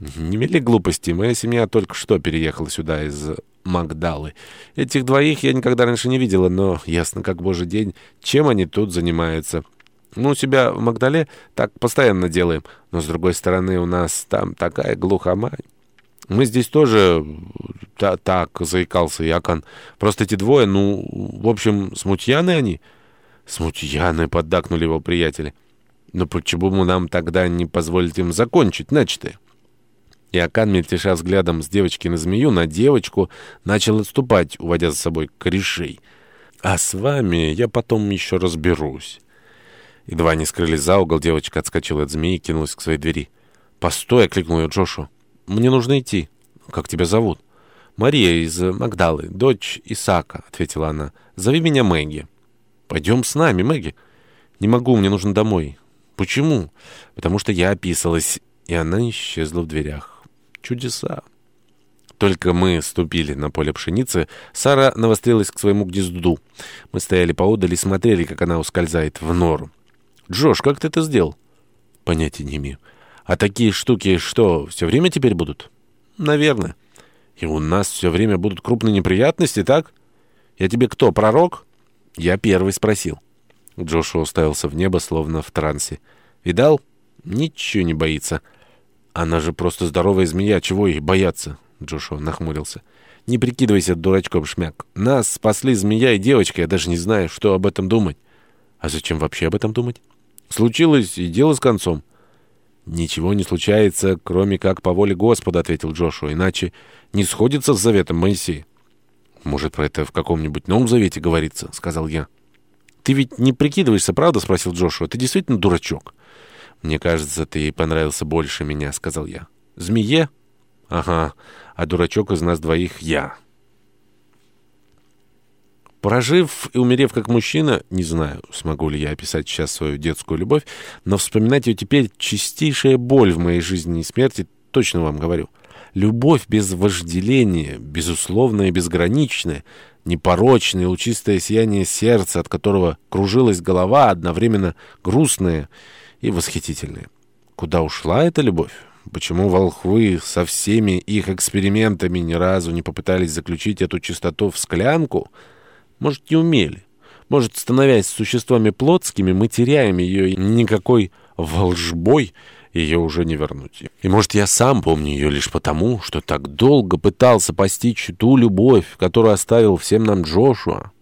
Не мели глупости. Моя семья только что переехала сюда из Магдалы. Этих двоих я никогда раньше не видела, но ясно как божий день, чем они тут занимаются. Ну, у себя в Магдале так постоянно делаем, но, с другой стороны, у нас там такая глухомань. Мы здесь тоже та так, заикался Якан. Просто эти двое, ну, в общем, смутьяны они. Смутьяны, поддакнули его приятели. Но почему нам тогда не позволить им закончить начатое? И Акан, мельтеша взглядом с девочки на змею, на девочку, начал отступать, уводя за собой корешей. «А с вами я потом еще разберусь». Едва они скрылись за угол, девочка отскочила от змеи и кинулась к своей двери. «Постой!» — окликнул ее Джошу. «Мне нужно идти. Как тебя зовут?» «Мария из Магдалы, дочь Исака», — ответила она. «Зови меня Мэгги». «Пойдем с нами, Мэгги». «Не могу, мне нужно домой». «Почему?» «Потому что я описалась». И она исчезла в дверях. Чудеса. Только мы ступили на поле пшеницы, Сара навострилась к своему гнезду. Мы стояли поодаль и смотрели, как она ускользает в нору. «Джош, как ты это сделал?» «Понятия не имею». «А такие штуки что, все время теперь будут?» «Наверное». «И у нас все время будут крупные неприятности, так?» «Я тебе кто, пророк?» «Я первый спросил». Джошуа уставился в небо, словно в трансе. «Видал? Ничего не боится». «Она же просто здоровая змея, чего ей бояться?» Джошуа нахмурился. «Не прикидывайся дурачком, шмяк. Нас спасли змея и девочка, я даже не знаю, что об этом думать». «А зачем вообще об этом думать?» «Случилось, и дело с концом». «Ничего не случается, кроме как по воле Господа», — ответил Джошуа, «иначе не сходится с заветом Моисея». «Может, про это в каком-нибудь новом завете говорится?» — сказал я. «Ты ведь не прикидываешься, правда?» — спросил Джошуа. «Ты действительно дурачок?» «Мне кажется, ты ей понравился больше меня», — сказал я. «Змее?» «Ага, а дурачок из нас двоих я». Прожив и умерев как мужчина, не знаю, смогу ли я описать сейчас свою детскую любовь, но вспоминать ее теперь чистейшая боль в моей жизни и смерти, точно вам говорю. Любовь без вожделения, безусловная и безграничная, непорочное, лучистое сияние сердца, от которого кружилась голова, одновременно грустная и восхитительные. Куда ушла эта любовь? Почему волхвы со всеми их экспериментами ни разу не попытались заключить эту чистоту в склянку? Может, не умели? Может, становясь существами плотскими, мы теряем ее, и никакой волжбой ее уже не вернуть. И, может, я сам помню ее лишь потому, что так долго пытался постичь ту любовь, которую оставил всем нам Джошуа.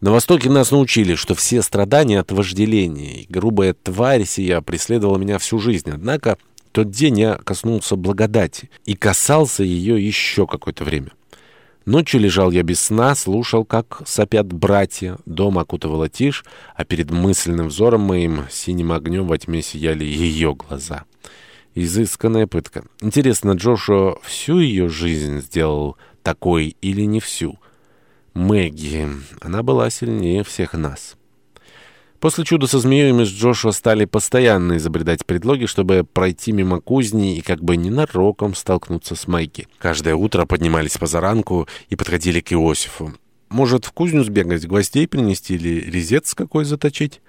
На Востоке нас научили, что все страдания от вожделения, и грубая тварь сия преследовала меня всю жизнь. Однако тот день я коснулся благодати и касался ее еще какое-то время. Ночью лежал я без сна, слушал, как сопят братья, дом окутывала тишь, а перед мысленным взором моим синим огнем во тьме сияли ее глаза. Изысканная пытка. Интересно, Джошуа всю ее жизнь сделал такой или не всю? Мэгги. Она была сильнее всех нас. После чуда со змеей мы с Джошуа стали постоянно изобретать предлоги, чтобы пройти мимо кузни и как бы ненароком столкнуться с Майки. Каждое утро поднимались по заранку и подходили к Иосифу. Может, в кузню сбегать, гвоздей принести или резец какой заточить?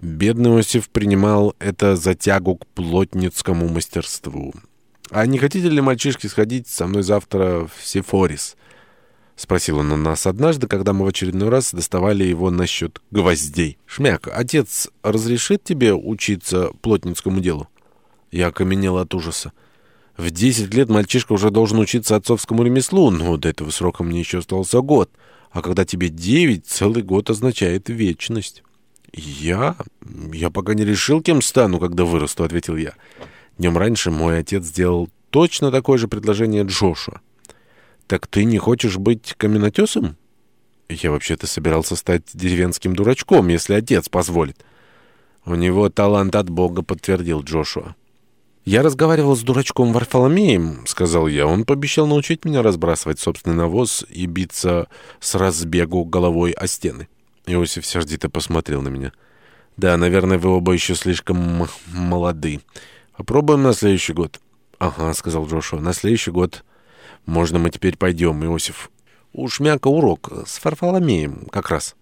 Бедный Иосиф принимал это за тягу к плотницкому мастерству. «А не хотите ли, мальчишки, сходить со мной завтра в Сефорис?» — спросил он у нас однажды, когда мы в очередной раз доставали его насчет гвоздей. «Шмяк, отец разрешит тебе учиться плотницкому делу?» Я окаменел от ужаса. В десять лет мальчишка уже должен учиться отцовскому ремеслу, но до этого срока мне еще остался год. А когда тебе девять, целый год означает вечность. «Я? Я пока не решил, кем стану, когда вырасту», — ответил я. Днем раньше мой отец сделал точно такое же предложение Джошуа. «Так ты не хочешь быть каменотесом?» «Я вообще-то собирался стать деревенским дурачком, если отец позволит». «У него талант от Бога», — подтвердил Джошуа. «Я разговаривал с дурачком Варфоломеем», — сказал я. «Он пообещал научить меня разбрасывать собственный навоз и биться с разбегу головой о стены». Иосиф сердито посмотрел на меня. «Да, наверное, вы оба еще слишком молоды. Попробуем на следующий год». «Ага», — сказал Джошуа, — «на следующий год». «Можно мы теперь пойдем, Иосиф?» «У Шмяка урок с Фарфоломеем как раз».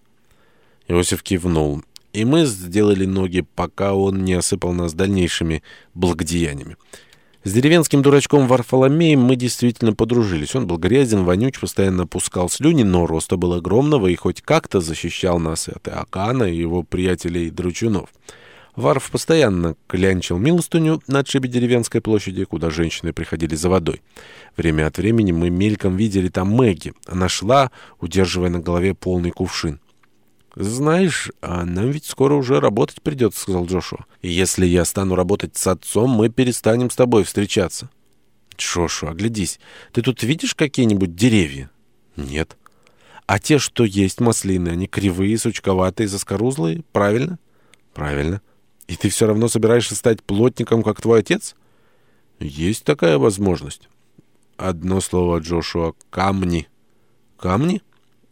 Иосиф кивнул, и мы сделали ноги, пока он не осыпал нас дальнейшими благодеяниями. С деревенским дурачком Варфоломеем мы действительно подружились. Он был грязен, вонюч, постоянно пускал слюни, но роста был огромного и хоть как-то защищал нас от Иокана и его приятелей-дручунов. Варф постоянно клянчил милостыню на отшибе деревенской площади, куда женщины приходили за водой. Время от времени мы мельком видели там Мэгги. Она шла, удерживая на голове полный кувшин. «Знаешь, а нам ведь скоро уже работать придется», — сказал Джошуа. «И если я стану работать с отцом, мы перестанем с тобой встречаться». «Джошуа, глядись, ты тут видишь какие-нибудь деревья?» «Нет». «А те, что есть маслины, они кривые, сучковатые, заскорузлые, правильно?» «Правильно». И ты все равно собираешься стать плотником, как твой отец? Есть такая возможность. Одно слово, Джошуа, камни. Камни?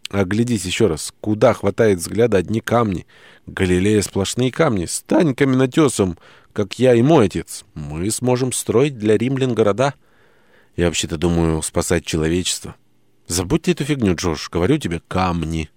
Оглядись еще раз. Куда хватает взгляда одни камни? Галилея сплошные камни. Стань каменотесом, как я и мой отец. Мы сможем строить для римлян города. Я вообще-то думаю спасать человечество. Забудьте эту фигню, Джош. Говорю тебе, камни.